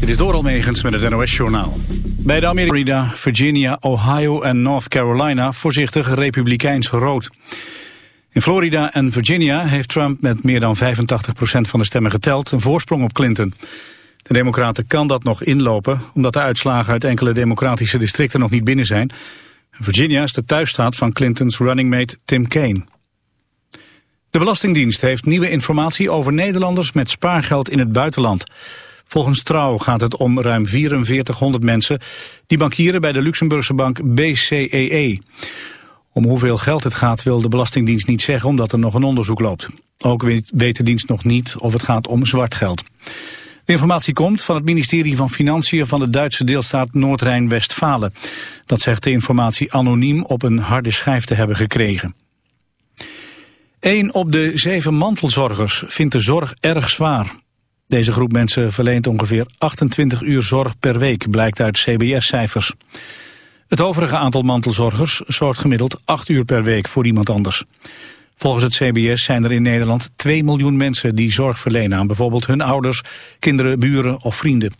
Dit is Doral Megens met het NOS-journaal. Bij de Amerika, Virginia, Ohio en North Carolina voorzichtig republikeins rood. In Florida en Virginia heeft Trump met meer dan 85% van de stemmen geteld een voorsprong op Clinton. De democraten kan dat nog inlopen, omdat de uitslagen uit enkele democratische districten nog niet binnen zijn. Virginia is de thuisstaat van Clintons running mate Tim Kaine. De Belastingdienst heeft nieuwe informatie over Nederlanders met spaargeld in het buitenland. Volgens Trouw gaat het om ruim 4400 mensen die bankieren bij de Luxemburgse bank BCEE. E. Om hoeveel geld het gaat wil de Belastingdienst niet zeggen omdat er nog een onderzoek loopt. Ook weet de dienst nog niet of het gaat om zwart geld. De informatie komt van het ministerie van Financiën van de Duitse deelstaat Noord-Rijn-Westfalen. Dat zegt de informatie anoniem op een harde schijf te hebben gekregen. Een op de zeven mantelzorgers vindt de zorg erg zwaar. Deze groep mensen verleent ongeveer 28 uur zorg per week, blijkt uit CBS-cijfers. Het overige aantal mantelzorgers zorgt gemiddeld 8 uur per week voor iemand anders. Volgens het CBS zijn er in Nederland 2 miljoen mensen die zorg verlenen aan bijvoorbeeld hun ouders, kinderen, buren of vrienden.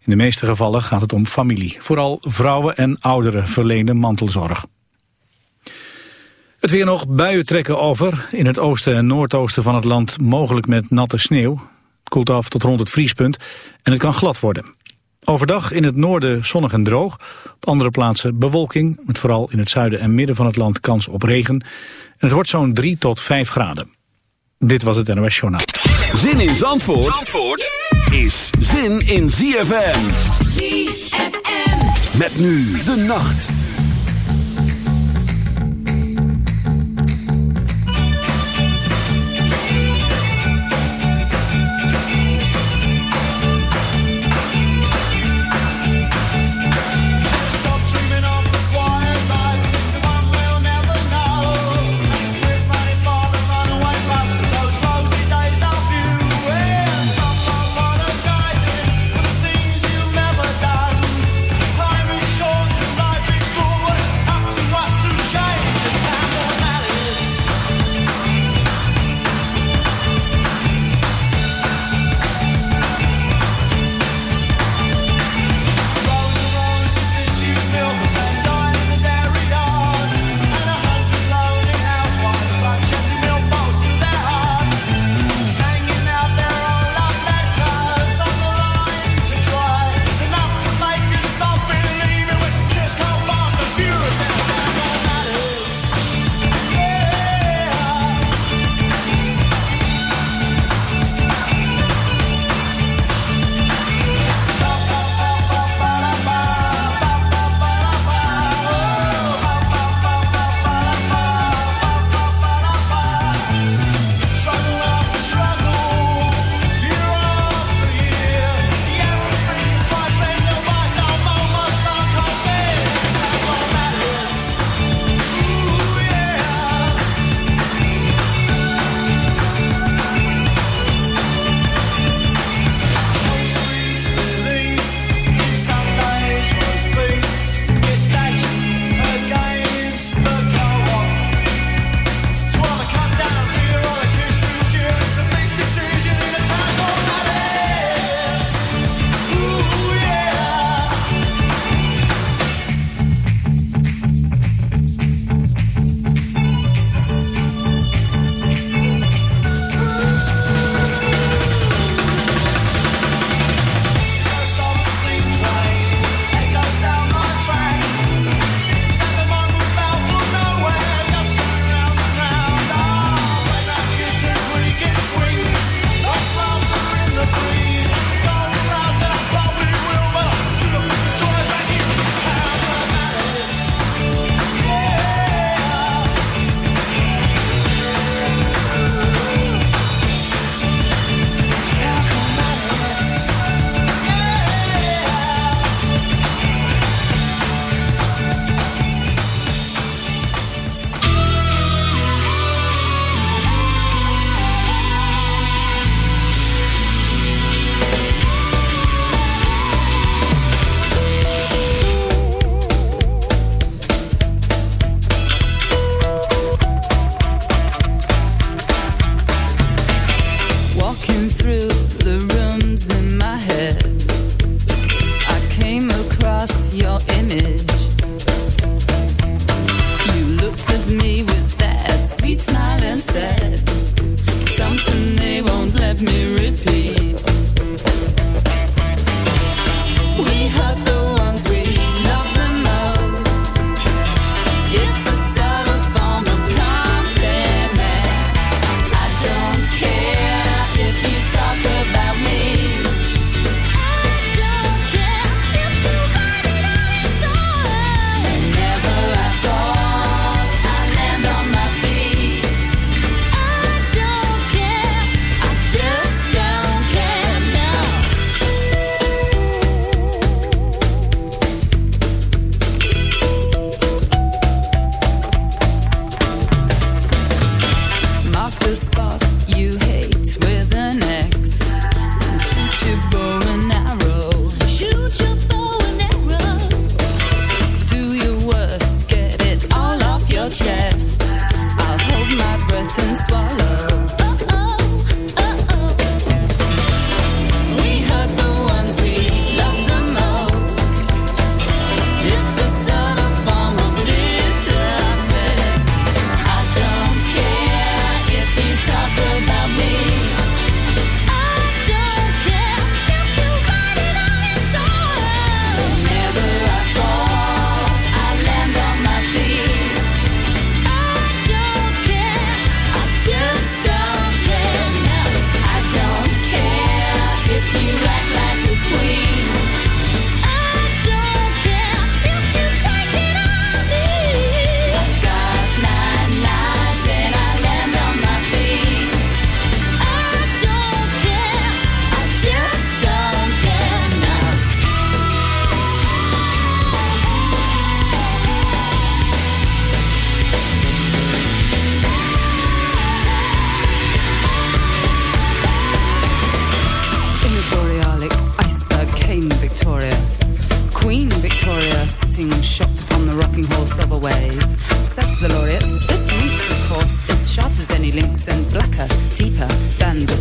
In de meeste gevallen gaat het om familie. Vooral vrouwen en ouderen verlenen mantelzorg. Het weer nog, buien trekken over. In het oosten en noordoosten van het land mogelijk met natte sneeuw. Het koelt af tot rond het vriespunt en het kan glad worden. Overdag in het noorden zonnig en droog. Op andere plaatsen bewolking, met vooral in het zuiden en midden van het land kans op regen. En het wordt zo'n 3 tot 5 graden. Dit was het NOS Journaal. Zin in Zandvoort, Zandvoort is zin in ZFM. ZFM. Met nu de nacht.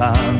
time.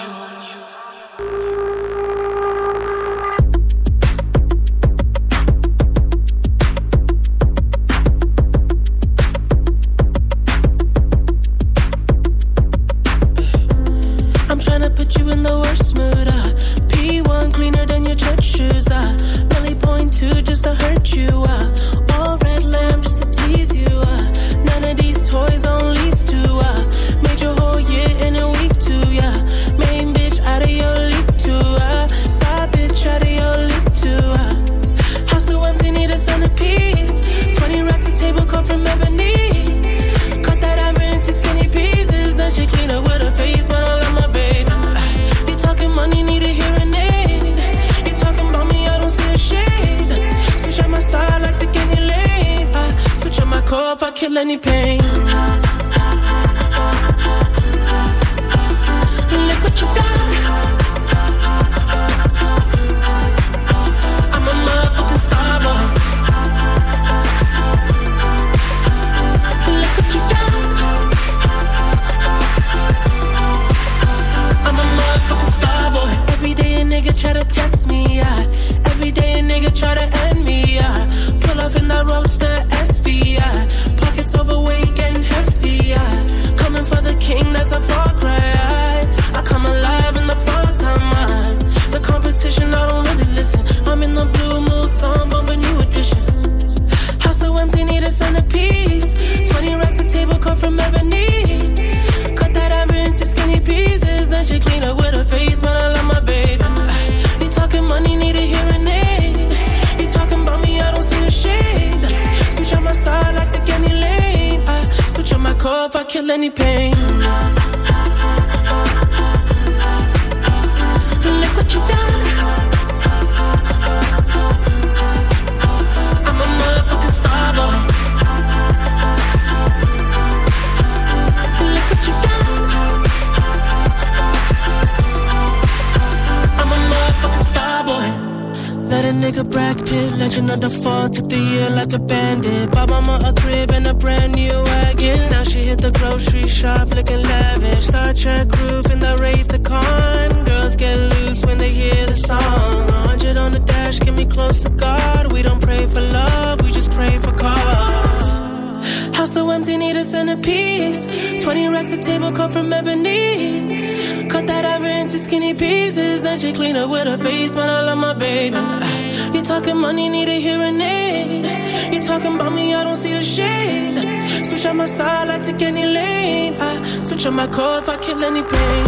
lane. I switch on my car if I kill any pain.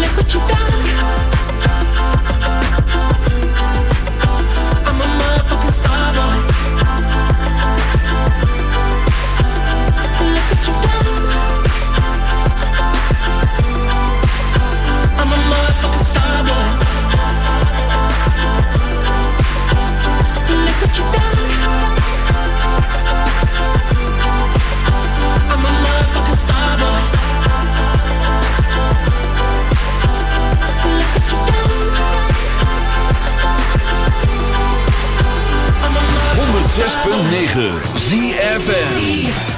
Look what you done. I'm a motherfucking starboy. 106.9 ZFN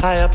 high up,